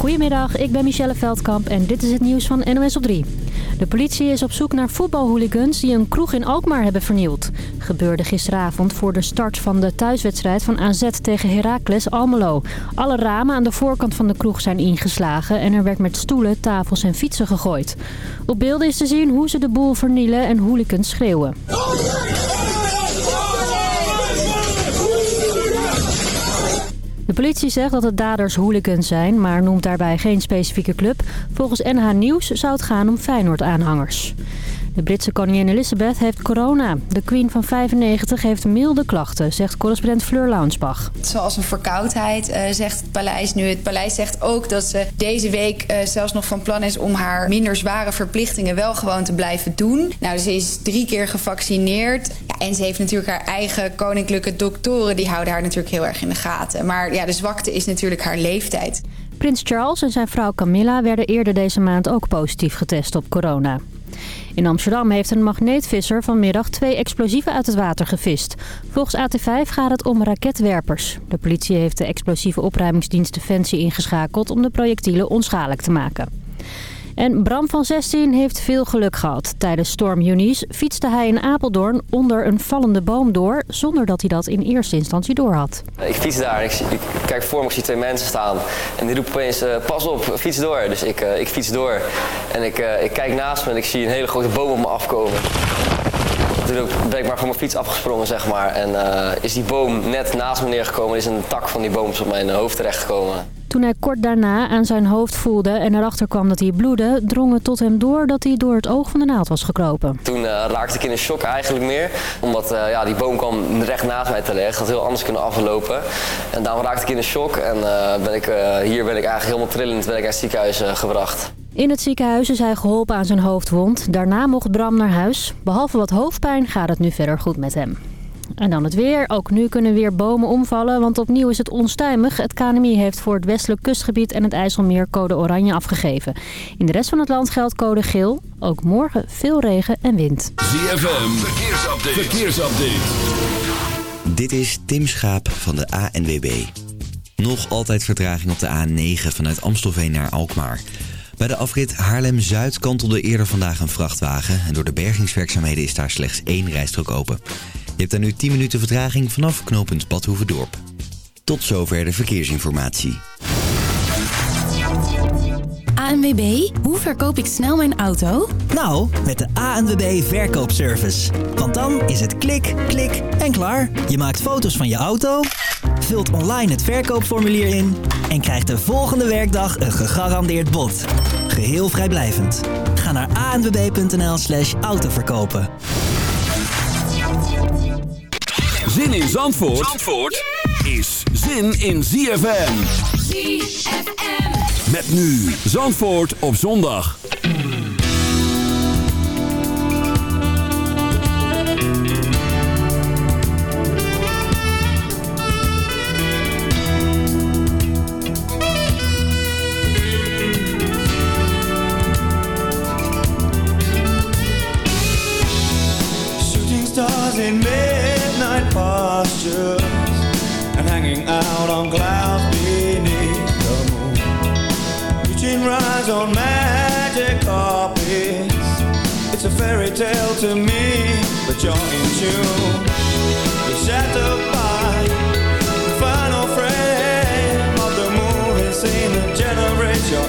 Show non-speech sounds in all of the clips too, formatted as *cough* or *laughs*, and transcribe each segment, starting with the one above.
Goedemiddag, ik ben Michelle Veldkamp en dit is het nieuws van NOS op 3. De politie is op zoek naar voetbalhooligans die een kroeg in Alkmaar hebben vernield. Gebeurde gisteravond voor de start van de thuiswedstrijd van AZ tegen Heracles Almelo. Alle ramen aan de voorkant van de kroeg zijn ingeslagen en er werd met stoelen, tafels en fietsen gegooid. Op beelden is te zien hoe ze de boel vernielen en hooligans schreeuwen. De politie zegt dat het daders hooligans zijn, maar noemt daarbij geen specifieke club. Volgens NH Nieuws zou het gaan om Feyenoord-aanhangers. De Britse koningin Elizabeth heeft corona. De queen van 95 heeft milde klachten, zegt correspondent Fleur Launsbach. Zoals een verkoudheid, uh, zegt het paleis nu. Het paleis zegt ook dat ze deze week uh, zelfs nog van plan is... om haar minder zware verplichtingen wel gewoon te blijven doen. Nou, ze is drie keer gevaccineerd. Ja, en ze heeft natuurlijk haar eigen koninklijke doktoren. Die houden haar natuurlijk heel erg in de gaten. Maar ja, de zwakte is natuurlijk haar leeftijd. Prins Charles en zijn vrouw Camilla werden eerder deze maand ook positief getest op corona. In Amsterdam heeft een magneetvisser vanmiddag twee explosieven uit het water gevist. Volgens AT5 gaat het om raketwerpers. De politie heeft de explosieve opruimingsdienst Defensie ingeschakeld om de projectielen onschadelijk te maken. En Bram van 16 heeft veel geluk gehad. Tijdens storm Eunice fietste hij in Apeldoorn onder een vallende boom door... zonder dat hij dat in eerste instantie doorhad. Ik fiets daar ik, kijk voor me, ik zie twee mensen staan. En die roepen opeens, uh, pas op, fiets door. Dus ik, uh, ik fiets door. En ik, uh, ik kijk naast me en ik zie een hele grote boom op me afkomen. Toen ben ik maar van mijn fiets afgesprongen, zeg maar. En is die boom net naast me neergekomen... is een tak van die boom op mijn hoofd terechtgekomen. Toen hij kort daarna aan zijn hoofd voelde en erachter kwam dat hij bloedde... drong het tot hem door dat hij door het oog van de naald was gekropen. Toen uh, raakte ik in een shock eigenlijk meer. Omdat uh, ja, die boom kwam recht naast mij terecht. had heel anders kunnen aflopen. En daarom raakte ik in een shock. En ben ik, hier ben ik eigenlijk helemaal trillend ben ik naar het ziekenhuis gebracht. In het ziekenhuis is hij geholpen aan zijn hoofdwond. Daarna mocht Bram naar huis. Behalve wat hoofdpijn gaat het nu verder goed met hem. En dan het weer. Ook nu kunnen weer bomen omvallen, want opnieuw is het onstuimig. Het KNMI heeft voor het westelijk kustgebied en het IJsselmeer code oranje afgegeven. In de rest van het land geldt code geel. Ook morgen veel regen en wind. ZFM, verkeersupdate. verkeersupdate. Dit is Tim Schaap van de ANWB. Nog altijd vertraging op de A9 vanuit Amstelveen naar Alkmaar. Bij de afrit Haarlem-Zuid kantelde eerder vandaag een vrachtwagen... en door de bergingswerkzaamheden is daar slechts één rijstrook open. Je hebt daar nu 10 minuten vertraging vanaf knooppunt Badhoevedorp. Tot zover de verkeersinformatie. ANWB, hoe verkoop ik snel mijn auto? Nou, met de ANWB Verkoopservice. Want dan is het klik, klik en klaar. Je maakt foto's van je auto, vult online het verkoopformulier in... en krijgt de volgende werkdag een gegarandeerd bod. Geheel vrijblijvend. Ga naar anwb.nl slash autoverkopen. Zin in Zandvoort, Zandvoort is zin in ZFM. ZFM. Met nu Zandvoort op zondag. In midnight postures and hanging out on clouds beneath the moon. Reaching rise on magic carpets. It's a fairy tale to me, but you're in tune. You're shattered by the final frame of the movie scene that generates your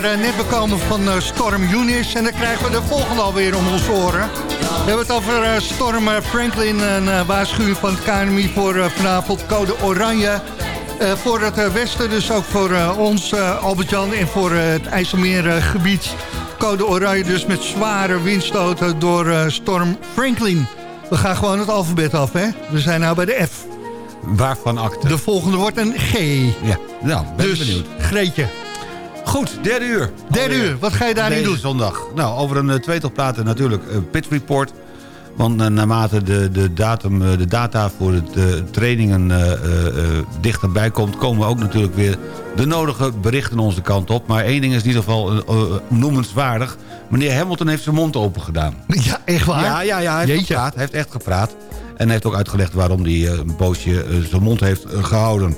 we zijn maar net bekomen van Storm Eunice. En dan krijgen we de volgende alweer om ons oren. We hebben het over Storm Franklin. Een waarschuwing van het KNMI voor vanavond code oranje. voor het westen, dus ook voor ons, Albert-Jan, en voor het IJsselmeergebied. code oranje dus met zware windstoten door Storm Franklin. We gaan gewoon het alfabet af, hè? We zijn nou bij de F. Waarvan acte? De volgende wordt een G. Ja, nou, ben dus, benieuwd. Greetje. Goed, derde uur. Derde uur, wat ga je daarin doen? zondag. Nou, over een uh, tweetal praten natuurlijk een uh, pitch report. Want uh, naarmate de, de, datum, uh, de data voor de trainingen dichterbij komt... komen ook natuurlijk weer de nodige berichten onze kant op. Maar één ding is in ieder geval noemenswaardig. Meneer Hamilton heeft zijn mond open gedaan. *laughs* Ja, echt waar? Ja, ja, ja hij, heeft gepraat, hij heeft echt gepraat. En hij heeft ook uitgelegd waarom hij een poosje zijn mond heeft gehouden.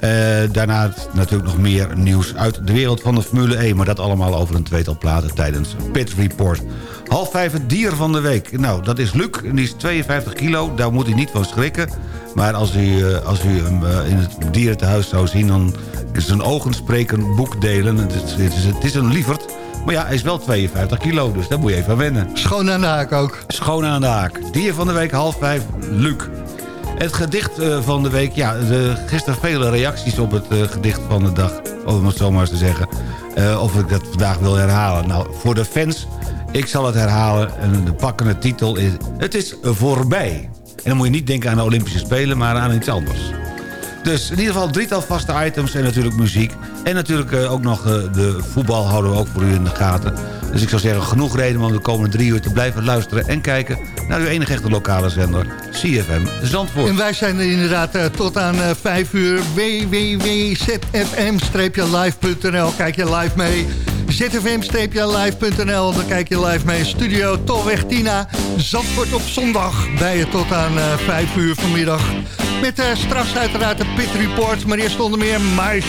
Uh, daarna natuurlijk nog meer nieuws uit de wereld van de Formule 1. Maar dat allemaal over een tweetal platen tijdens Pit Report. Half vijf het dier van de week. Nou, dat is Luc. En die is 52 kilo. Daar moet hij niet van schrikken. Maar als u, als u hem in het dierentehuis zou zien... dan is zijn ogen spreken boekdelen. Het is, het is, het is een lieverd. Maar ja, hij is wel 52 kilo, dus daar moet je even aan wennen. Schoon aan de haak ook. Schoon aan de haak. Dier van de week, half vijf, Luc. Het gedicht van de week, ja, gisteren vele reacties op het uh, gedicht van de dag, om het zo maar eens te zeggen. Uh, of ik dat vandaag wil herhalen. Nou, voor de fans, ik zal het herhalen. En de pakkende titel is, het is voorbij. En dan moet je niet denken aan de Olympische Spelen, maar aan iets anders. Dus in ieder geval drietal vaste items en natuurlijk muziek. En natuurlijk ook nog de voetbal houden we ook voor u in de gaten. Dus ik zou zeggen, genoeg reden om de komende drie uur te blijven luisteren... en kijken naar uw enige echte lokale zender, CFM Zandvoort. En wij zijn er inderdaad uh, tot aan vijf uur www.zfm-live.nl. Kijk je live mee zfm-live.nl. Dan kijk je live mee. Studio Tolweg Tina. Zandvoort op zondag. Bij je tot aan uh, 5 uur vanmiddag. Met uh, straks uiteraard de Pit Report. Maar eerst onder meer My.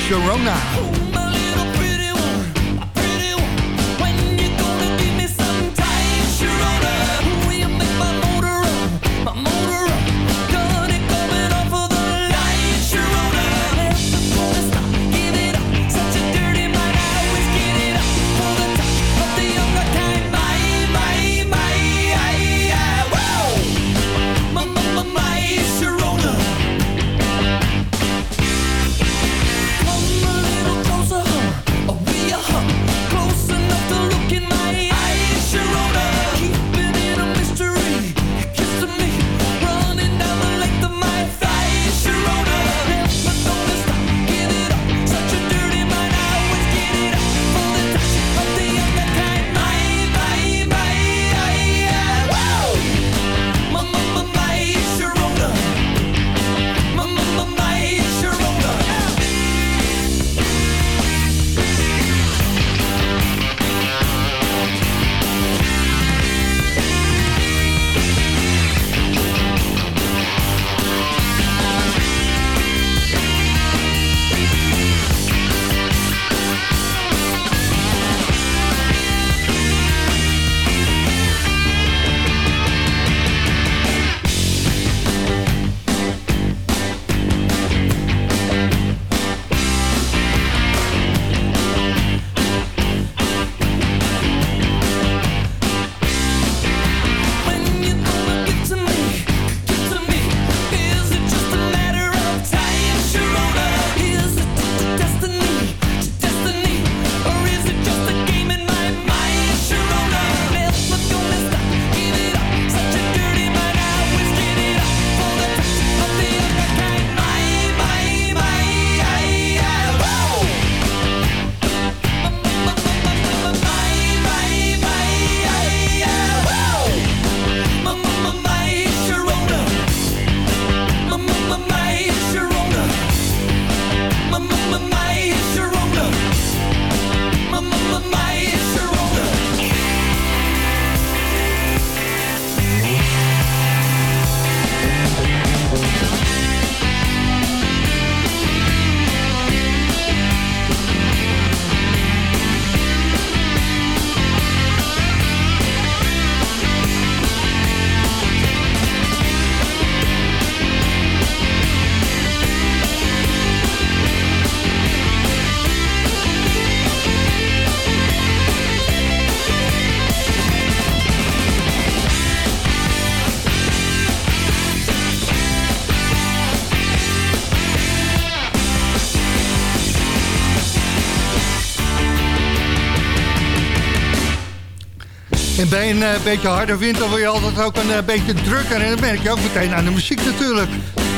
Bij een beetje harde wind dan word je altijd ook een beetje drukker. En dat merk je ook meteen aan de muziek natuurlijk.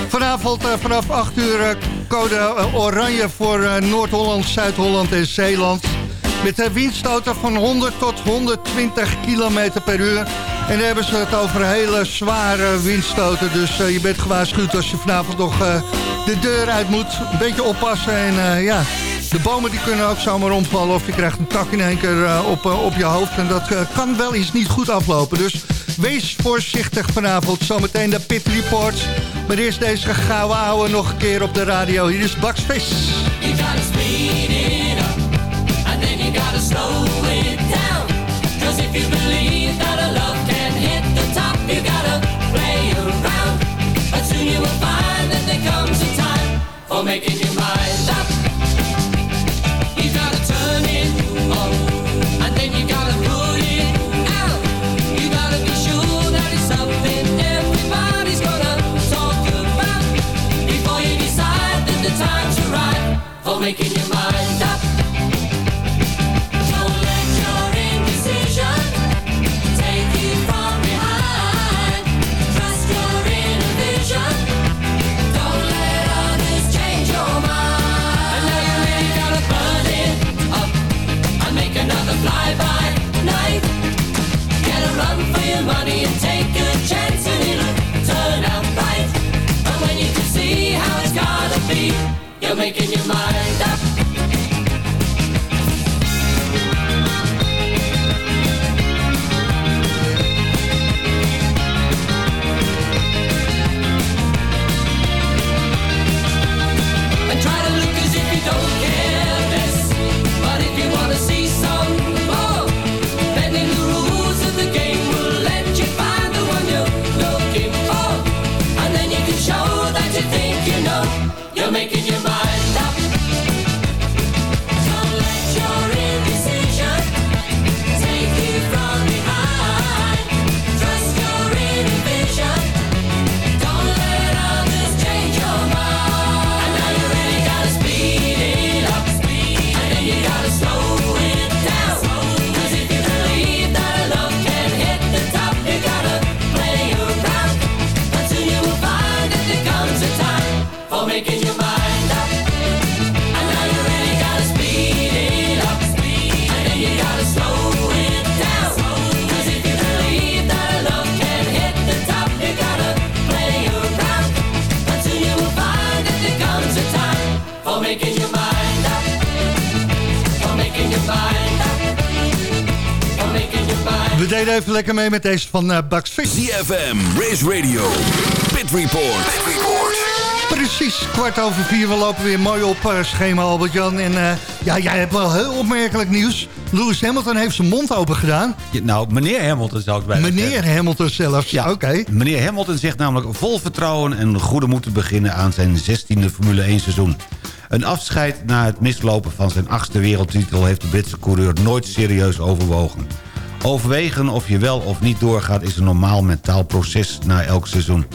Vanavond vanaf 8 uur code oranje voor Noord-Holland, Zuid-Holland en Zeeland. Met windstoten van 100 tot 120 km per uur. En dan hebben ze het over hele zware windstoten. Dus je bent gewaarschuwd als je vanavond nog de deur uit moet. Een beetje oppassen en ja... De bomen die kunnen ook zomaar omvallen of je krijgt een tak in één keer op, uh, op je hoofd. En dat uh, kan wel eens niet goed aflopen. Dus wees voorzichtig vanavond. Zometeen de Pit Reports. Maar eerst deze gouden ouwe nog een keer op de radio. Hier is Bugs Fish. You gotta speed making your mind up. Don't let your indecision take you from behind. Trust your. Don't let others change your mind. And now you really gotta burn it up make another fly-by night. Get a run for your money and take making your mind deden even lekker mee met deze van uh, Bugs Fish. ZFM, Race Radio, Pit Report. Pit Report. Precies, kwart over vier. We lopen weer mooi op uh, schema, Albert-Jan. En uh, ja, jij hebt wel heel opmerkelijk nieuws. Lewis Hamilton heeft zijn mond open gedaan. Ja, nou, meneer Hamilton zou ik bij Meneer zeggen. Hamilton zelfs, ja. oké. Meneer Hamilton zegt namelijk vol vertrouwen en goede moed te beginnen aan zijn 16e Formule 1 seizoen. Een afscheid na het mislopen van zijn achtste wereldtitel... heeft de Britse coureur nooit serieus overwogen. Overwegen of je wel of niet doorgaat is een normaal mentaal proces na elk seizoen.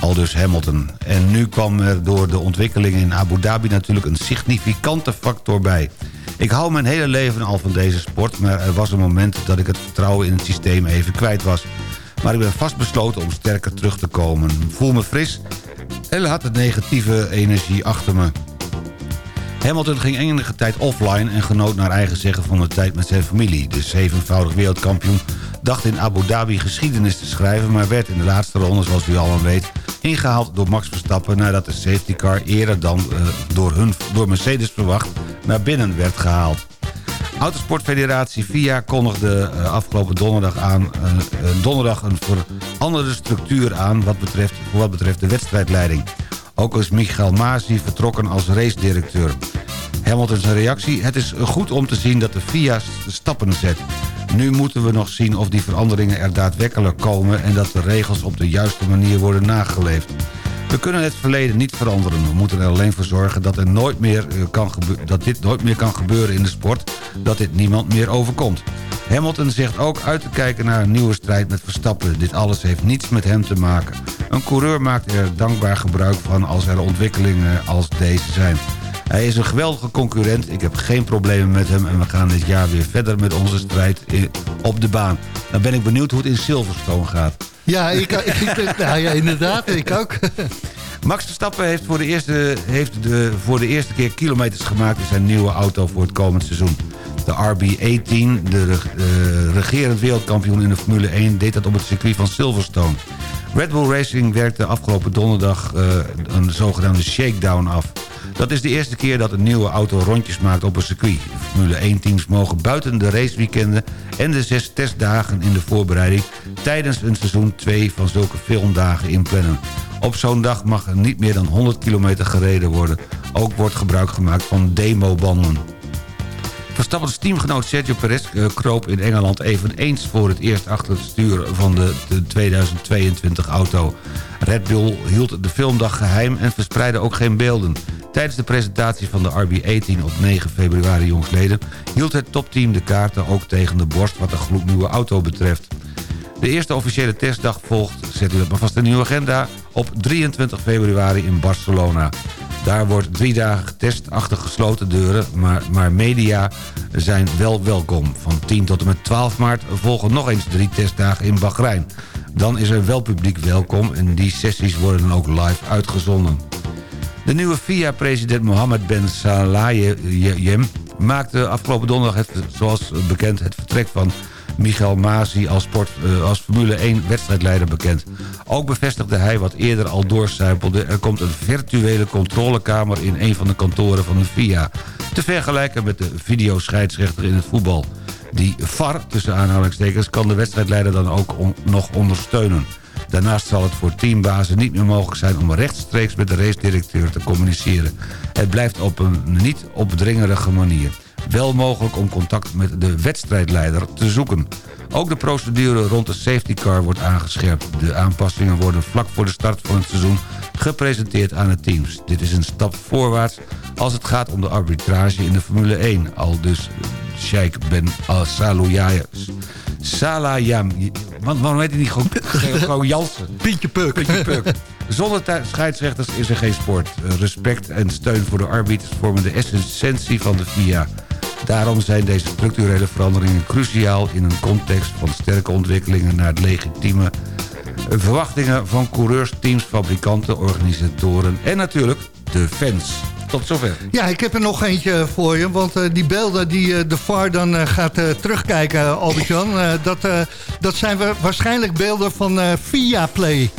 Aldus Hamilton. En nu kwam er door de ontwikkelingen in Abu Dhabi natuurlijk een significante factor bij. Ik hou mijn hele leven al van deze sport... maar er was een moment dat ik het vertrouwen in het systeem even kwijt was. Maar ik ben vastbesloten om sterker terug te komen. Voel me fris en laat de negatieve energie achter me. Hamilton ging enige tijd offline en genoot naar eigen zeggen van de tijd met zijn familie. De zevenvoudig wereldkampioen dacht in Abu Dhabi geschiedenis te schrijven... maar werd in de laatste ronde, zoals u al weet, ingehaald door Max Verstappen... nadat de safety car eerder dan uh, door, hun, door Mercedes verwacht naar binnen werd gehaald. Autosportfederatie FIA kondigde uh, afgelopen donderdag, aan, uh, donderdag een veranderde structuur aan... Wat betreft, voor wat betreft de wedstrijdleiding. Ook is Michael Masi vertrokken als race-directeur. Hamilton's reactie... Het is goed om te zien dat de FIA stappen zet. Nu moeten we nog zien of die veranderingen er daadwerkelijk komen... en dat de regels op de juiste manier worden nageleefd. We kunnen het verleden niet veranderen. We moeten er alleen voor zorgen dat, er nooit meer kan dat dit nooit meer kan gebeuren in de sport. Dat dit niemand meer overkomt. Hamilton zegt ook uit te kijken naar een nieuwe strijd met Verstappen. Dit alles heeft niets met hem te maken. Een coureur maakt er dankbaar gebruik van als er ontwikkelingen als deze zijn. Hij is een geweldige concurrent. Ik heb geen problemen met hem. En we gaan dit jaar weer verder met onze strijd op de baan. Dan ben ik benieuwd hoe het in Silverstone gaat. Ja, ik, ik, *laughs* nou ja inderdaad. Ik ook. *laughs* Max Verstappen heeft, voor de, eerste, heeft de, voor de eerste keer kilometers gemaakt... in zijn nieuwe auto voor het komend seizoen. De RB18, de uh, regerend wereldkampioen in de Formule 1... deed dat op het circuit van Silverstone. Red Bull Racing werkte afgelopen donderdag uh, een zogenaamde shakedown af. Dat is de eerste keer dat een nieuwe auto rondjes maakt op een circuit. Formule 1-teams mogen buiten de raceweekenden en de zes testdagen in de voorbereiding... tijdens een seizoen 2 van zulke filmdagen inplannen. Op zo'n dag mag er niet meer dan 100 kilometer gereden worden. Ook wordt gebruik gemaakt van demobanden. Verstappens teamgenoot Sergio Perez uh, kroop in Engeland eveneens voor het eerst achter het stuur van de, de 2022 auto. Red Bull hield de filmdag geheim en verspreidde ook geen beelden. Tijdens de presentatie van de RB18 op 9 februari jongsleden... hield het topteam de kaarten ook tegen de borst wat de gloednieuwe auto betreft. De eerste officiële testdag volgt, zet u dat maar vast in uw agenda... op 23 februari in Barcelona. Daar wordt drie dagen getest achter gesloten deuren... Maar, maar media zijn wel welkom. Van 10 tot en met 12 maart volgen nog eens drie testdagen in Bahrein. Dan is er wel publiek welkom en die sessies worden dan ook live uitgezonden. De nieuwe FIA-president Mohammed Ben Salayem maakte afgelopen donderdag, het, zoals bekend, het vertrek van Michael Masi als, sport, uh, als Formule 1 wedstrijdleider bekend. Ook bevestigde hij wat eerder al doorcijpelde... er komt een virtuele controlekamer in een van de kantoren van de FIA. Te vergelijken met de videoscheidsrechter in het voetbal. Die VAR, tussen aanhalingstekens, kan de wedstrijdleider dan ook nog ondersteunen. Daarnaast zal het voor teambazen niet meer mogelijk zijn om rechtstreeks met de racedirecteur te communiceren. Het blijft op een niet opdringerige manier. Wel mogelijk om contact met de wedstrijdleider te zoeken. Ook de procedure rond de safety car wordt aangescherpt. De aanpassingen worden vlak voor de start van het seizoen gepresenteerd aan de teams. Dit is een stap voorwaarts als het gaat om de arbitrage in de Formule 1. Al dus Sheikh Ben Al-Salouya Salayam. Man, waarom heet hij niet gewoon, gewoon Jansen? Pietje Puk. Pietje Puk. *laughs* Zonder scheidsrechters is er geen sport. Respect en steun voor de arbiters vormen de essentie van de FIA. Daarom zijn deze structurele veranderingen cruciaal... in een context van sterke ontwikkelingen naar het legitieme verwachtingen van coureurs, teams, fabrikanten, organisatoren en natuurlijk de fans. Tot zover. Ja, ik heb er nog eentje voor je. Want uh, die beelden die uh, de VAR dan uh, gaat terugkijken, Albert-Jan... dat, dat zijn waarschijnlijk beelden van Via Play.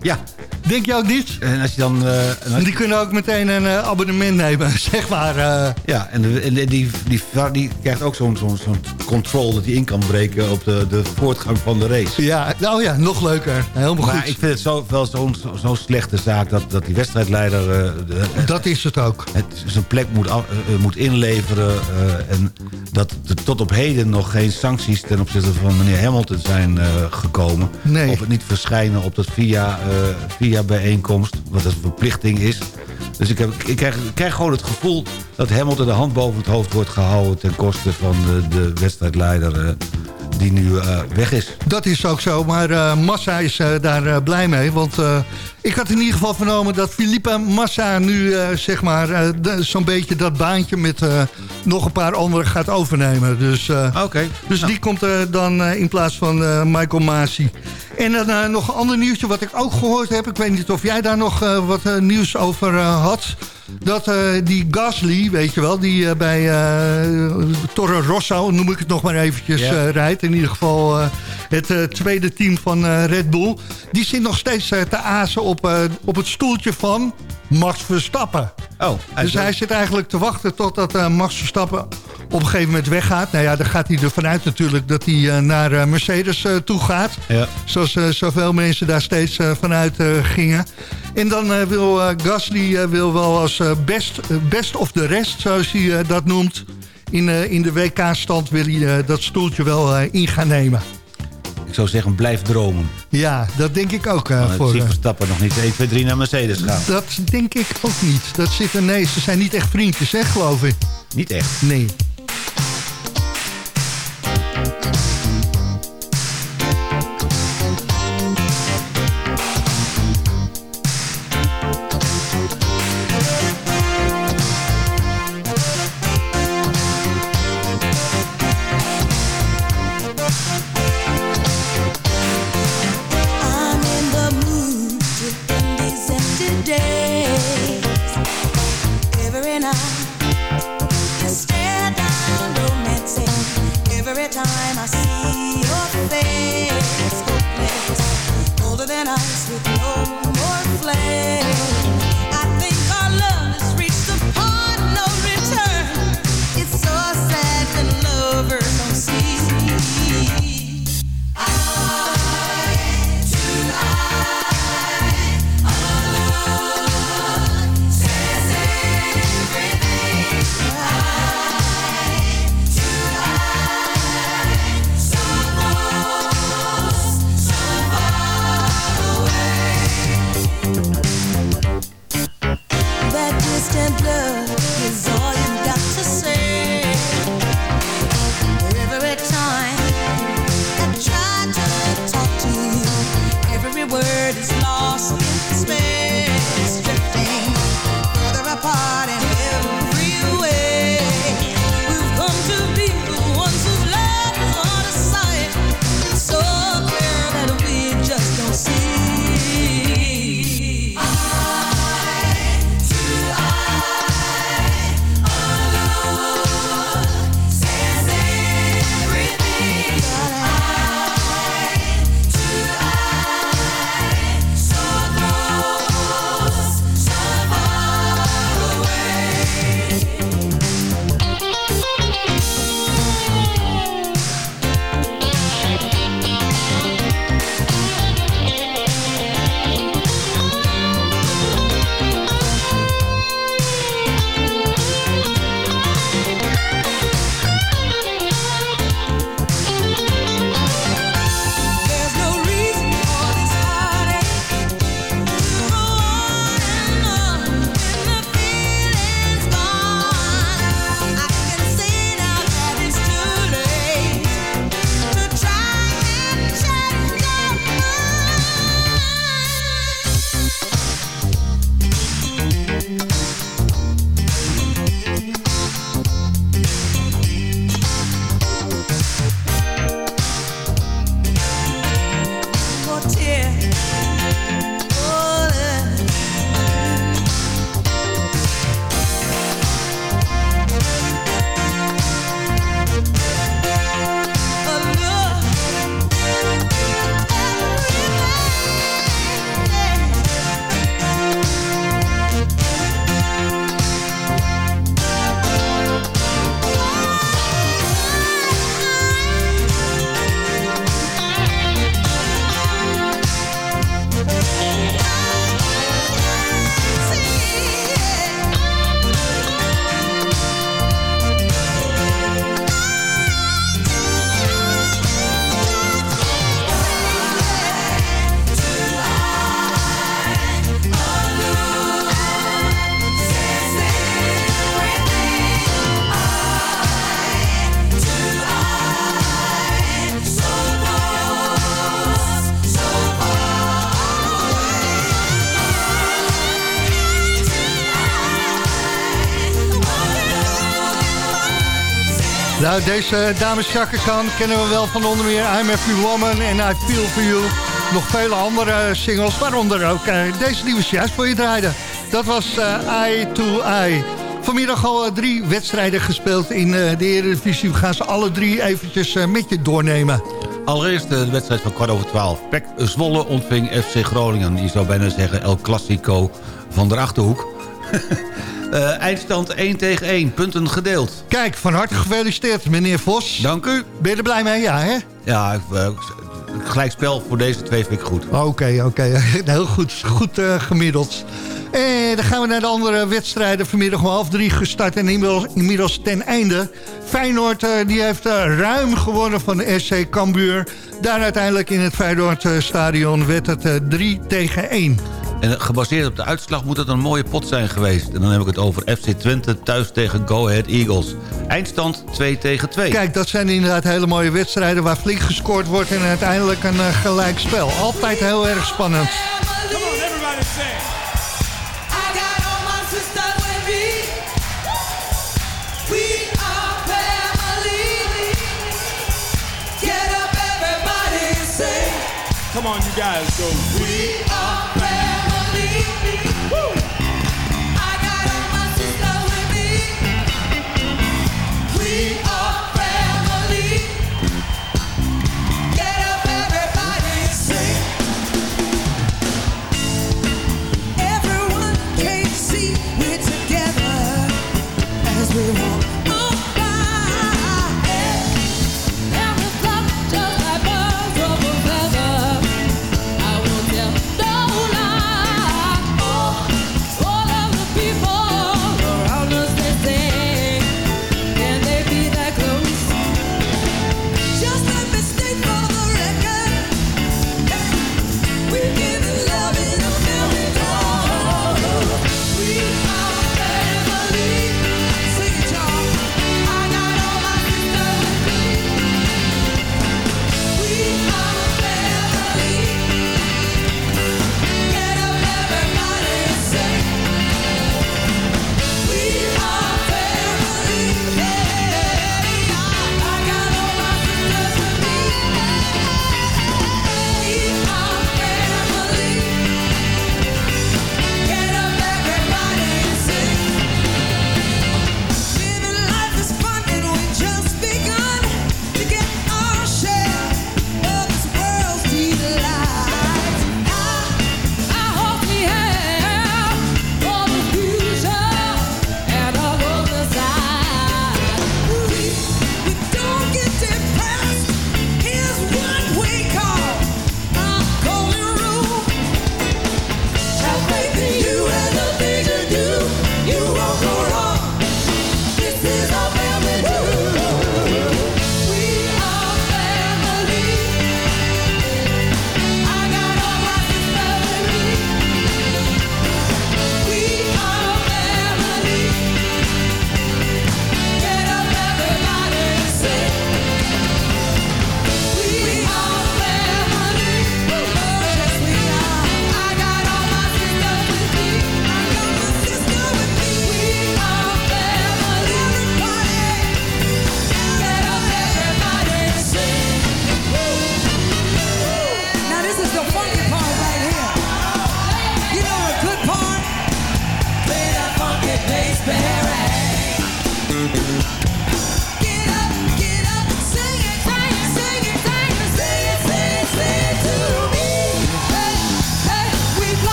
Ja, Denk je ook niet? En als je dan... Uh, die kunnen ook meteen een uh, abonnement nemen, *laughs* zeg maar. Uh. Ja, en, de, en die, die, die, krijgt ook zo'n zo'n zo'n control dat hij in kan breken op de, de voortgang van de race. Ja, nou ja, nog leuker. Helemaal maar goed. ik vind het zo, wel zo'n zo slechte zaak dat, dat die wedstrijdleider... De, dat is het ook. Het, zijn plek moet, af, moet inleveren en dat er tot op heden nog geen sancties ten opzichte van meneer Hamilton zijn gekomen. Nee. Of het niet verschijnen op dat via, via bijeenkomst, wat een verplichting is. Dus ik, heb, ik, krijg, gewoon het gevoel dat Hamilton de hand boven het hoofd wordt gehouden... ten koste van de, de wedstrijdleider uh, die nu uh, weg is. Dat is ook zo, maar uh, Massa is daar blij mee. Want ik had in ieder geval vernomen dat Filipe Massa nu zeg maar zo'n beetje dat baantje... met nog een paar anderen gaat overnemen. Dus, okay. dus nou. die komt dan in plaats van Michael Masi. En dan nog een ander nieuwtje wat ik ook gehoord heb. Ik weet niet of jij daar nog wat nieuws over had. Dat die Gasly, weet je wel, die bij Torre Rosso, noem ik het nog maar eventjes, yeah. rijdt. In ieder geval het tweede team van Red Bull. Die zit nog steeds te azen op, op het stoeltje van Max Verstappen. Oh, dus hij zit eigenlijk te wachten totdat Max Verstappen op een gegeven moment weggaat. Nou ja, dan gaat hij ervan uit natuurlijk dat hij uh, naar uh, Mercedes uh, toe gaat. Ja. Zoals zoveel mensen daar steeds vanuit gingen. En dan wil Gasly wil wel als best, best of de rest, zoals hij dat noemt... in, in de WK-stand wil hij dat stoeltje wel in gaan nemen. Ik zou zeggen, blijf dromen. Ja, dat denk ik ook. Uh, voor, Verstappen nog niet 1, 2, 3 naar Mercedes gaan. Dat denk ik ook niet. Dat zit er, nee, ze zijn niet echt vriendjes, hè, geloof ik. Niet echt? Nee. Nou, deze dames Khan kennen we wel van onder meer I'm Every Woman en I Feel For You. Nog vele andere singles, waaronder ook eh, deze nieuwe juist voor je draaide. Dat was eh, Eye to Eye. Vanmiddag al eh, drie wedstrijden gespeeld in de Eredivisie. We gaan ze alle drie eventjes met je doornemen. Allereerst de wedstrijd van kwart over twaalf. PEC Zwolle ontving FC Groningen. Je zou bijna zeggen El Clasico van de Achterhoek. *laughs* Eh, eindstand 1 tegen 1, punten gedeeld. Kijk, van harte gefeliciteerd, meneer Vos. Dank u. Ben je er blij mee? Ja, hè? Ja, eh, gelijk spel voor deze twee vind ik goed. Oké, oké. *laughs* Heel goed, goed eh, gemiddeld. En dan gaan we naar de andere wedstrijden. Vanmiddag om half drie gestart en inmiddels, inmiddels ten einde. Feyenoord die heeft ruim gewonnen van de SC Cambuur. Daar uiteindelijk in het Feyenoordstadion werd het eh, 3 tegen 1. En gebaseerd op de uitslag moet het een mooie pot zijn geweest. En dan heb ik het over FC Twente thuis tegen Go Ahead Eagles. Eindstand 2 tegen 2. Kijk, dat zijn inderdaad hele mooie wedstrijden... waar flink gescoord wordt en uiteindelijk een uh, gelijk spel. Altijd heel erg spannend. Come on, everybody say. I got all my sisters with me. We are family. Get up, everybody, sing. Come on, you guys, go. We are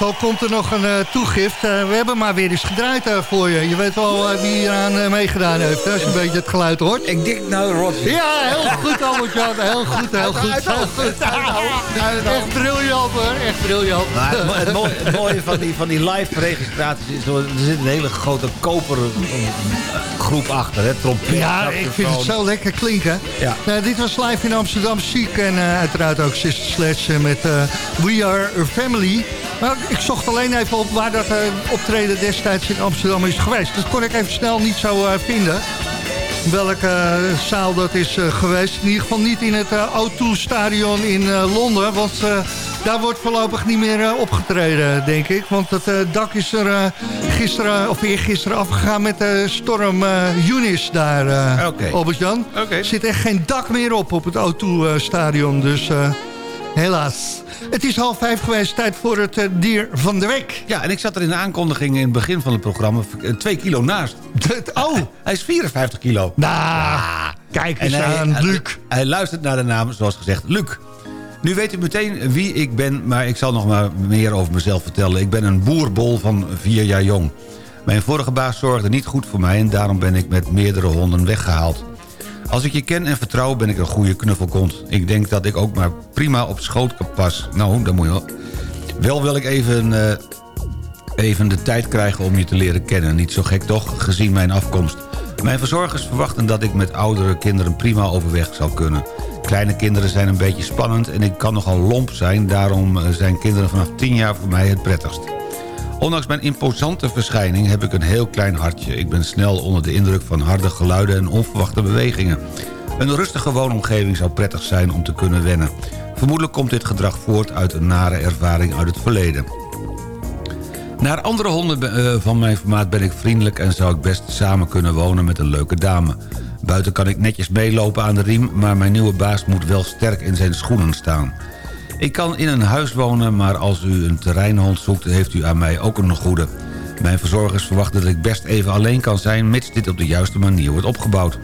meestal komt er nog een eh, toegift. Eh, we hebben maar weer eens gedraaid eh, voor je. Je weet wel wie hier aan meegedaan heeft, als je een beetje het geluid hoort. Ik denk nou Roger. Ja, heel goed Albert-Jan. Heel goed, heel goed. Heel goed. Echt briljant hoor, echt briljant. Maar het, mo- het mooie, het mooie van die, van die live registraties is... er zit een hele grote koper eh, groep achter, hè? Trompet, Ja, ik vind het zo lekker klinken. Ja. Nou, dit was live in Amsterdam Chic en uiteraard ook Sister Sledge met We Are a Family. Maar ik zocht alleen even op waar dat eh, optreden destijds in Amsterdam is geweest. Dat kon ik even snel niet zo eh, vinden. Welke eh, zaal dat is geweest. In ieder geval niet in het eh, O2-stadion in Londen. Want daar wordt voorlopig niet meer opgetreden, denk ik. Want het dak is er gisteren, of eergisteren afgegaan met de storm Eunice daar, eh Oké. Albert-Jan. Oké. Er zit echt geen dak meer op op het O2-stadion. Dus helaas. Het is half vijf geweest, tijd voor het eh, dier van de week. Ja, en ik zat er in de aankondiging in het begin van het programma... eh, twee kilo naast. oh, Hij is 54 kilo. nou, kijk eens En hij, aan, hij- Luc. Hij luistert naar de naam, zoals gezegd, Luc. Nu weet u meteen wie ik ben, maar ik zal nog maar meer over mezelf vertellen. Ik ben een boerbol van vier jaar jong. Mijn vorige baas zorgde niet goed voor mij... en daarom ben ik met meerdere honden weggehaald. Als ik je ken en vertrouw, ben ik een goede knuffelkont. Ik denk dat ik ook maar prima op schoot kan pas. Nou, dan moet je wel... Wel wil ik even, eh, even de tijd krijgen om je te leren kennen. Niet zo gek toch, gezien mijn afkomst. Mijn verzorgers verwachten dat ik met oudere kinderen prima overweg zal kunnen. Kleine kinderen zijn een beetje spannend en ik kan nogal lomp zijn. Daarom eh, zijn kinderen vanaf 10 jaar voor mij het prettigst. Ondanks mijn imposante verschijning heb ik een heel klein hartje. Ik ben snel onder de indruk van harde geluiden en onverwachte bewegingen. Een rustige woonomgeving zou prettig zijn om te kunnen wennen. Vermoedelijk komt dit gedrag voort uit een nare ervaring uit het verleden. Naar andere honden eh, van mijn formaat ben ik vriendelijk... en zou ik best samen kunnen wonen met een leuke dame. Buiten kan ik netjes meelopen aan de riem... maar mijn nieuwe baas moet wel sterk in zijn schoenen staan. Ik kan in een huis wonen, maar als u een terreinhond zoekt... heeft u aan mij ook een goede. Mijn verzorgers verwachten dat ik best even alleen kan zijn... mits dit op de juiste manier wordt opgebouwd.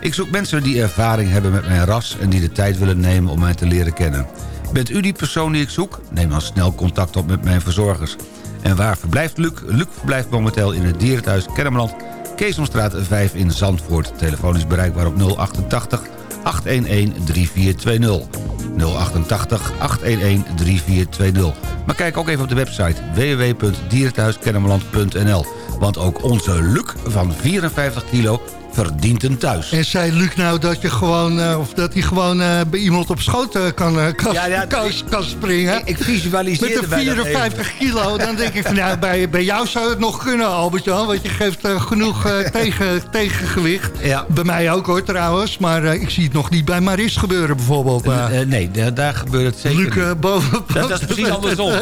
Ik zoek mensen die ervaring hebben met mijn ras... en die de tijd willen nemen om mij te leren kennen. Bent u die persoon die ik zoek? Neem dan snel contact op met mijn verzorgers. En waar verblijft Luc? Luc verblijft momenteel in het dierenthuis Kennemerland... Keesomstraat 5 in Zandvoort. Telefoon is bereikbaar op 088 811 3420. 088 811 3420. Maar kijk ook even op de website www.dierenthuiskennemerland.nl. Want ook onze Luc van 54 kilo verdient een thuis. En zei Luc nou dat, je gewoon, eh, of dat hij gewoon eh, bij iemand op schoot eh, kan, eh, kan, Ja, ja, *laughs* kan, ik- kan springen? Ik, ik visualiseerde Met de mij dat 54 kilo, dan denk ik van nou, bij, bij jou zou het nog kunnen, Albert-Jan. Want je geeft genoeg eh, *laughs* tegen, tegengewicht. Ja. Bij mij ook hoor trouwens, maar eh, ik zie het nog niet bij Maris gebeuren bijvoorbeeld. nee, daar, daar gebeurt het zeker Luc niet. eh, boven... Dat, dat is precies andersom. *laughs*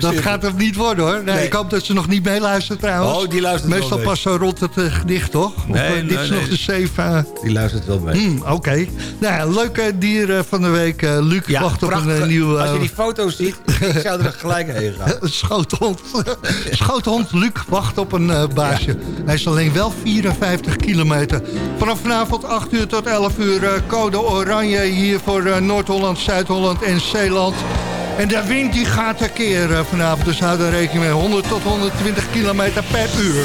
Dat, gaat hem niet worden hoor. Nee, Nee. Ik hoop dat ze nog niet meeluisteren trouwens. Oh, die luistert Meestal mee. Pas zo rond het eh, gedicht toch? Of, Nee, eh, dit nee, is nee. nog de safe... eh, Die luistert wel mee. Hmm, Oké. Nou ja, leuke dier eh, van de week. eh, Luc wacht op een prachtig. eh, nieuw... Als je eh, die foto's ziet, ik zou er gelijk heen gaan. *laughs* Schoothond. *laughs* Schoothond Luc wacht op een eh, baasje. Hij is alleen wel 54 kilometer. Vanaf vanavond 8 uur tot 11 uur eh, code oranje hier voor eh, Noord-Holland, Zuid-Holland en Zeeland. En de wind die gaat eh, vanavond. Dus houd er rekening mee. 100 tot 120 kilometer per uur.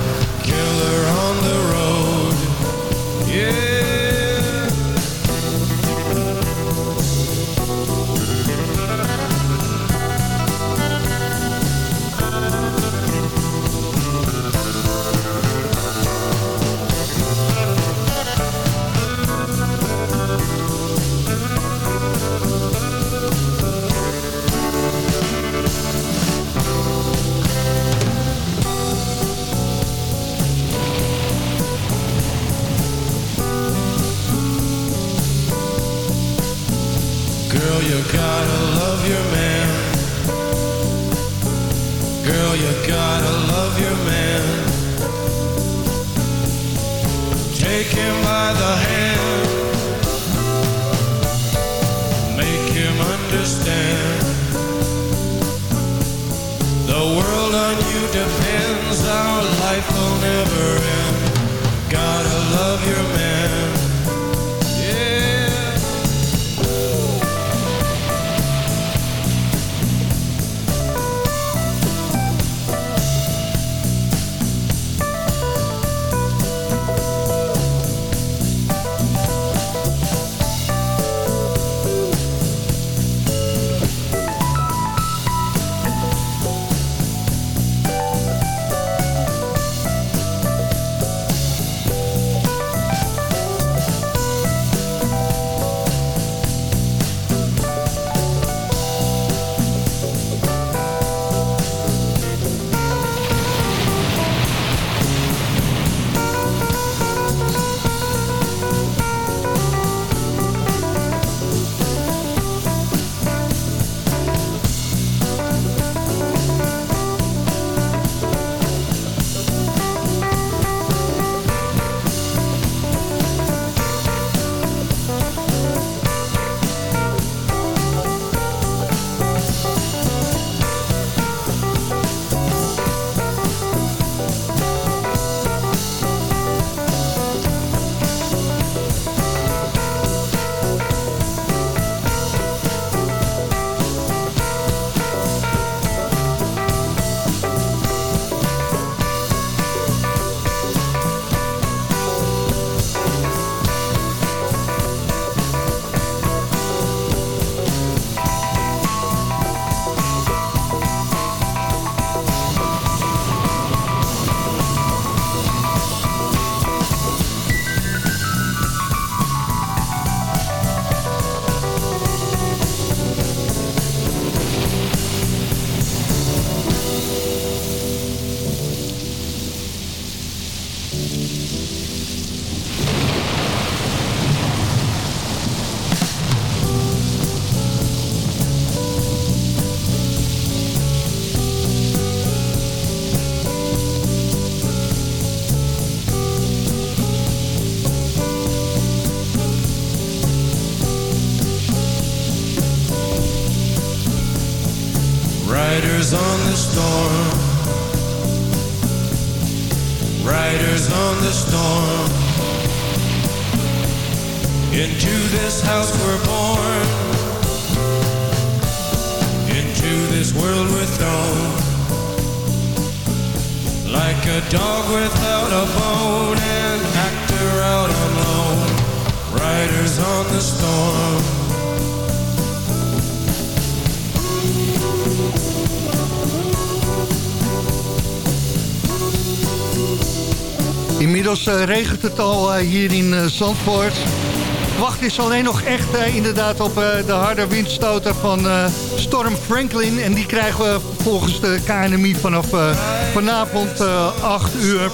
Love your man. Girl, you gotta love your man. Take him by the hand. Make him understand. The world on you depends. Our life will never end. Regent het al eh, hier in eh, Zandvoort. Wacht is alleen nog echt eh, inderdaad op eh, de harde windstoten van eh, Storm Franklin. En die krijgen we volgens de KNMI vanaf eh, vanavond eh 8 uur.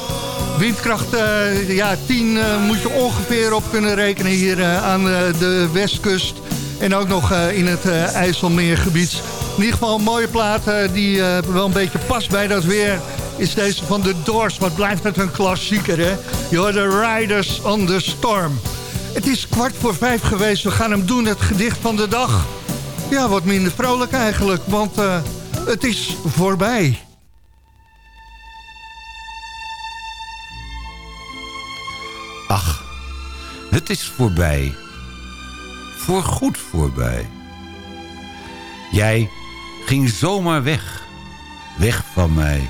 Windkracht eh, ja, 10 eh, moet je ongeveer op kunnen rekenen hier eh, aan eh, de westkust. En ook nog eh, in het eh, IJsselmeergebied. In ieder geval een mooie plaat eh, die eh, wel een beetje past bij dat weer is deze van The Doors. Wat blijft het een klassieker, hè? You're the Riders on the Storm. Het is kwart voor vijf geweest. We gaan hem doen, het gedicht van de dag. Ja, wat minder vrolijk eigenlijk, want eh, het is voorbij. Ach, het is voorbij. Voorgoed voorbij. Jij ging zomaar weg. Weg van mij.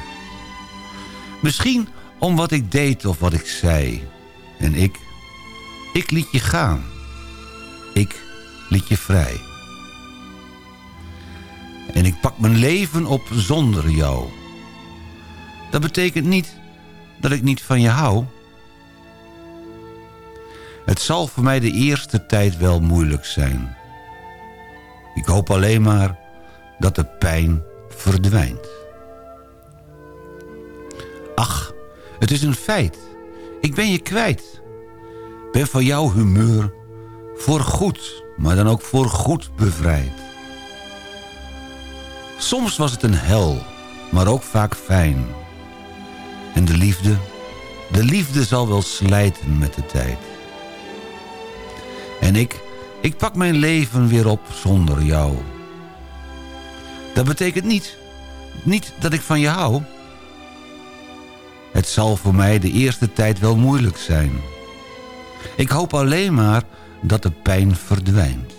Misschien om wat ik deed of wat ik zei. En ik, ik liet je gaan. Ik liet je vrij. En ik pak mijn leven op zonder jou. Dat betekent niet dat ik niet van je hou. Het zal voor mij de eerste tijd wel moeilijk zijn. Ik hoop alleen maar dat de pijn verdwijnt. Ach, het is een feit. Ik ben je kwijt. Ben van jouw humeur voor goed, maar dan ook voor goed bevrijd. Soms was het een hel, maar ook vaak fijn. En de liefde, de liefde zal wel slijten met de tijd. En ik, ik pak mijn leven weer op zonder jou. Dat betekent niet, niet dat ik van je hou. Het zal voor mij de eerste tijd wel moeilijk zijn. Ik hoop alleen maar dat de pijn verdwijnt.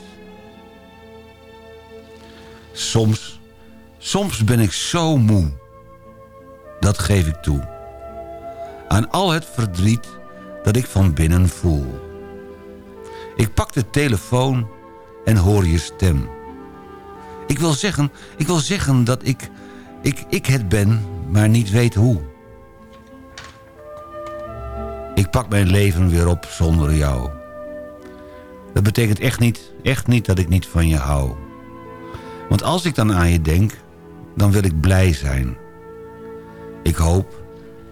Soms, soms ben ik zo moe. Dat geef ik toe. Aan al het verdriet dat ik van binnen voel. Ik pak de telefoon en hoor je stem. Ik wil zeggen, ik wil zeggen dat ik, ik, ik het ben, maar niet weet hoe. Ik pak mijn leven weer op zonder jou. Dat betekent echt niet, echt niet dat ik niet van je hou. Want als ik dan aan je denk, dan wil ik blij zijn. Ik hoop,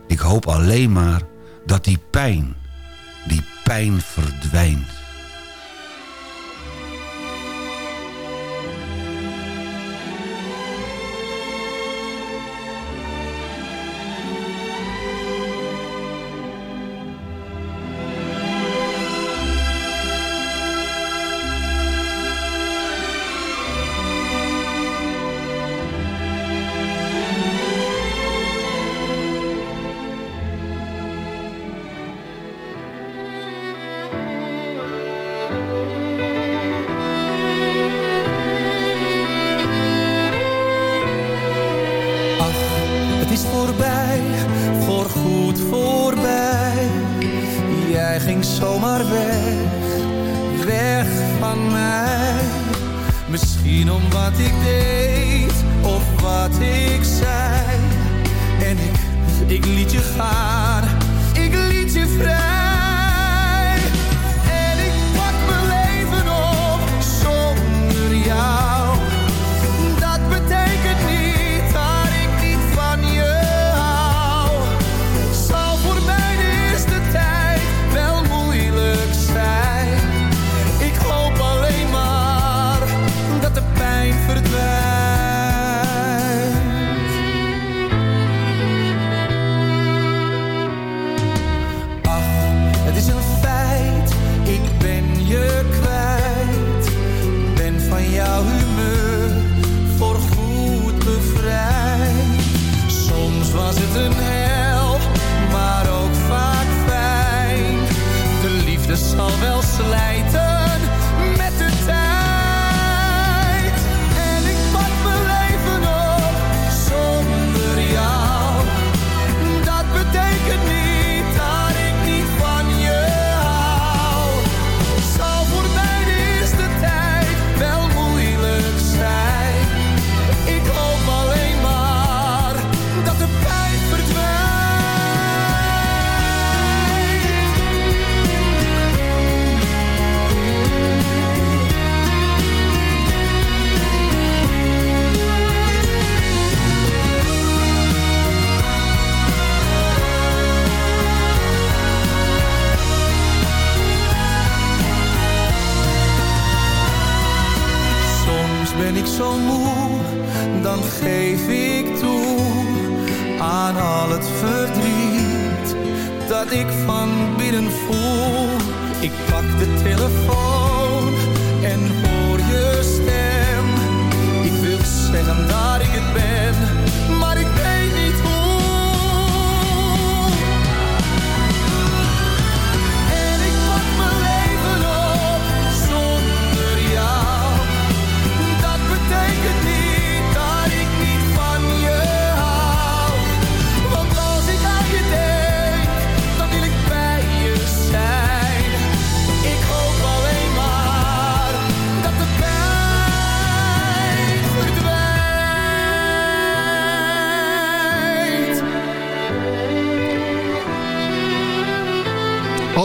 ik hoop alleen maar dat die pijn, die pijn verdwijnt.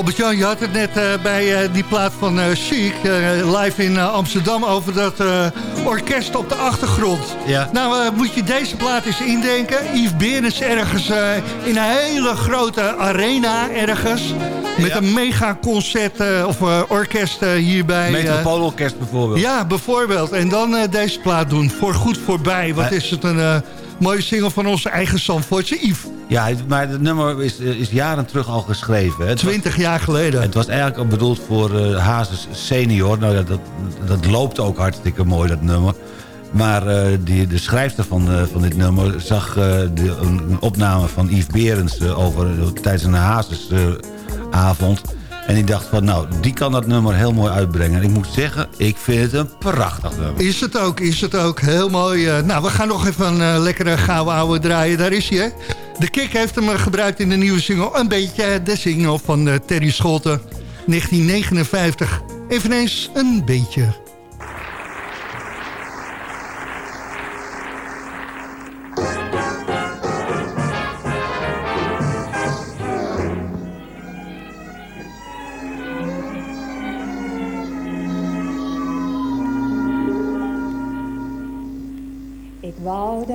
Albert-Jan, je had het net eh, bij eh, die plaat van eh Chic, live in Amsterdam, over dat orkest op de achtergrond. Ja. Nou, moet je deze plaat eens indenken. Yves Berens ergens in een hele grote arena ergens. Met Ja. een mega concert eh, of orkest hierbij. Metropoolorkest bijvoorbeeld. ja, bijvoorbeeld. En dan deze plaat doen. Voor goed voorbij. Wat is het een mooie single van onze eigen Zandvoortse Yves. Ja, maar het nummer is, is jaren terug al geschreven. hè. Twintig jaar geleden. Het was eigenlijk al bedoeld voor eh Hazes senior. Nou, dat, dat loopt ook hartstikke mooi, dat nummer. Maar eh, die, de schrijfster van, eh, van dit nummer zag eh, de, een, opname van Yves Berends... eh, over, tijdens een Hazes-avond. En die dacht van, nou, die kan dat nummer heel mooi uitbrengen. En ik moet zeggen, ik vind het een prachtig nummer. Is het ook, is het ook. Heel mooi. eh. nou, we gaan nog even een eh, lekkere gouden ouwe draaien. Daar is hij, hè? De Kick heeft hem eh, gebruikt in de nieuwe single. Een beetje de single van Terry Scholten. 1959. Eveneens een beetje.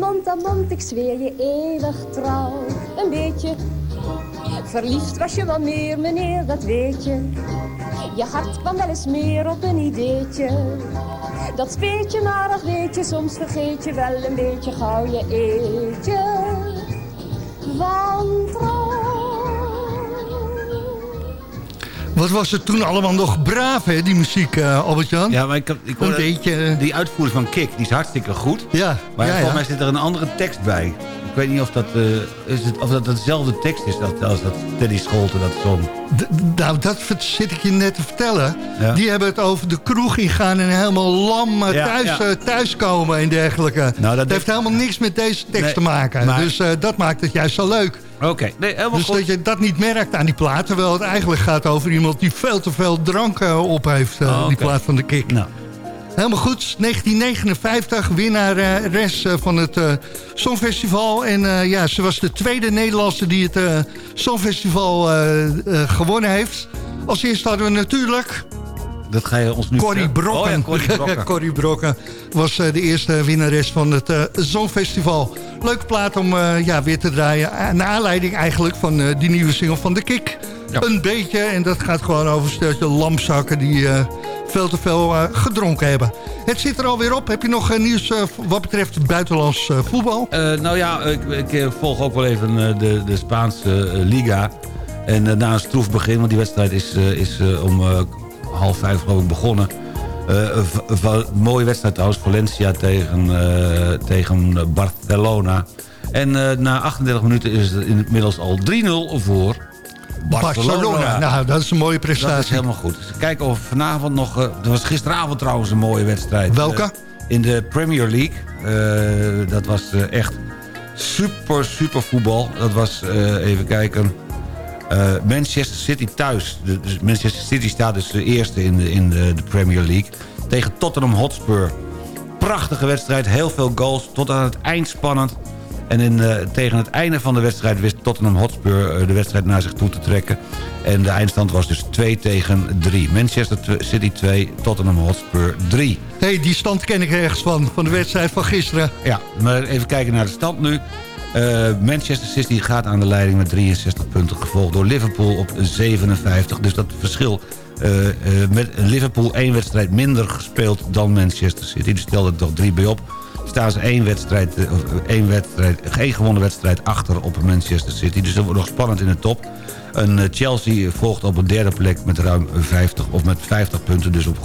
Mond aan mond, ik zweer je eeuwig trouw. Een beetje verliefd was je wel meer, meneer, dat weet je. Je hart kwam wel eens meer op een ideetje. Dat speet je maar, ach weet je, soms vergeet je wel een beetje gauw je eetje. Wat was het toen allemaal nog braaf, hè, die muziek, eh, Albert-Jan? Ja, maar ik, ik hoorde- Een beetje... Die uitvoering van Kik, die is hartstikke goed. Ja, Maar ja, volgens mij zit er een andere tekst bij. Ik weet niet of dat, eh, is het, of dat dezelfde tekst is als, als dat Teddy Scholten dat zong. Nou, dat zit ik je net te vertellen. Ja. Die hebben het over de kroeg ingaan en helemaal lam eh, Ja, thuis, ja. eh, thuiskomen en dergelijke. Nou, dat het heeft helemaal niks met deze tekst Nee, te maken. maar- Dus eh, dat maakt het juist zo leuk. Oké, nee, helemaal Dus goed. dat je dat niet merkt aan die plaat. Terwijl het eigenlijk gaat over iemand die veel te veel drank eh, op heeft. eh, Oh, Die plaat van de kick. Nou, Helemaal goed. 1959, winnares eh, van het Songfestival. En ja, ze was de tweede Nederlandse die het Songfestival gewonnen heeft. Als eerste hadden we natuurlijk dat ga je ons nu Corrie. Brokken. Oh ja, Corrie *laughs* Brokken. Corrie Brokken was eh, de eerste winnares van het eh Songfestival. Leuke plaat om eh, ja, weer te draaien. Naar aanleiding eigenlijk van die nieuwe single van The Kick. Ja. Een beetje. En dat gaat gewoon over een steltje lamzakken die veel te veel gedronken hebben. Het zit er alweer op. Heb je nog nieuws wat betreft buitenlands voetbal? Nou ja, ik, ik volg ook wel even de, de Spaanse Liga. En na een stroef begin, want die wedstrijd is, is om half vijf geloof ik begonnen. Eh, mooie wedstrijd trouwens, Valencia tegen, eh, tegen Barcelona. En eh, na 38 minuten is het inmiddels al 3-0 voor Barcelona. Nou, dat is een mooie Dat is prestatie. helemaal goed. Dus kijken of vanavond nog... eh, er was gisteravond trouwens een mooie wedstrijd. Welke? In de Premier League. Dat was echt super, super voetbal. Dat was, even kijken... eh, Manchester City thuis. De- dus Manchester City staat dus de eerste in de, in de, de Premier League. Tegen Tottenham Hotspur. Prachtige wedstrijd, heel veel goals. Tot aan het eind spannend. En in, eh, tegen het einde van de wedstrijd wist Tottenham Hotspur eh, de wedstrijd naar zich toe te trekken. En de eindstand was dus 2 tegen 3. Manchester City 2, Tottenham Hotspur 3. hey, die stand ken ik ergens van, van de wedstrijd van gisteren. Ja, maar even kijken naar de stand nu. Eh, Manchester City gaat aan de leiding met 63 punten... gevolgd door Liverpool op 57. Dus dat verschil eh, eh, met Liverpool één wedstrijd minder gespeeld dan Manchester City. Dus stel er toch drie bij op. Staan ze één wedstrijd, één wedstrijd, één gewonnen wedstrijd achter op Manchester City. Dus dat wordt nog spannend in de top. Een Chelsea volgt op een derde plek met ruim 50 of met 50 punten. Dus op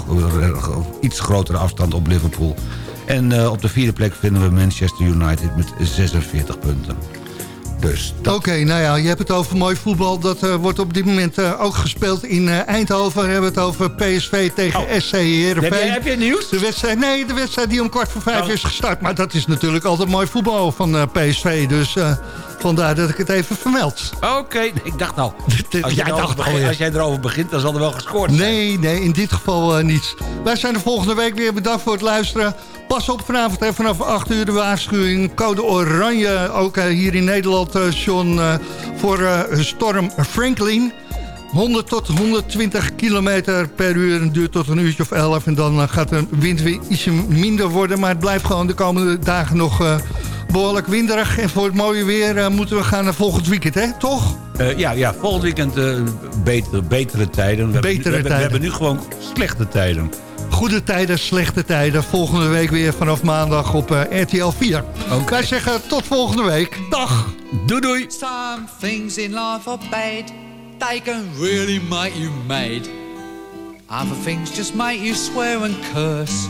iets grotere afstand op Liverpool. En eh, op de vierde plek vinden we Manchester United met 46 punten. Dus Oké, nou ja, je hebt het over mooi voetbal. Dat eh, wordt op dit moment eh, ook gespeeld in eh, Eindhoven. We hebben het over PSV tegen SC Heerenveen. Heb jij- heb je nieuws? De wedstrijd, nee, de wedstrijd die om kwart voor vijf Oh. is gestart. Maar dat is natuurlijk altijd mooi voetbal van eh, PSV. Dus eh, vandaar dat ik het even vermeld. Oké, ik dacht al. *laughs* Als Jij dacht begint, alweer. als jij erover begint, dan zal er wel gescoord zijn. Nee, nee, in dit geval eh, niet. Wij zijn er volgende week weer. Bedankt voor het luisteren. Pas op vanavond hè, vanaf 8 uur de waarschuwing. Code Oranje, ook eh, hier in Nederland, eh, John, eh, voor storm Franklin. 100 tot 120 kilometer per uur. En duurt tot een uurtje of 11. En dan gaat de wind weer ietsje minder worden. Maar het blijft gewoon de komende dagen nog eh, behoorlijk winderig. En voor het mooie weer moeten we gaan naar volgend weekend, hè? Toch? Ja, ja, volgend weekend betere, betere tijden. We hebben, Betere we, hebben, we tijden. hebben nu gewoon slechte tijden. Goede tijden, slechte tijden. Volgende week weer vanaf maandag op eh, RTL 4. Wij zeggen tot volgende week. Dag. Doei doei. Some things in life are bad. They can really make you mad. Other things just make you swear and curse.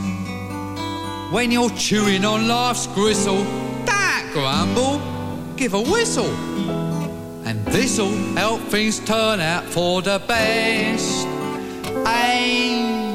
When you're chewing on life's gristle, don't grumble, give a whistle. And this'll help things turn out for the best. And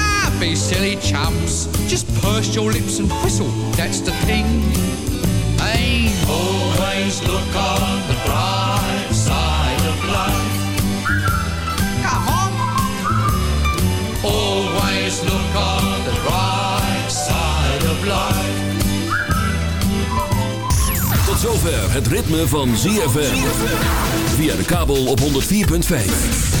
be silly chums. Just purse your lips and whistle, that's the thing. Hey. Always look on the bright side of life. Come on. Always look on the bright side of life. Tot zover het ritme van ZFM. Via de kabel op 104.5.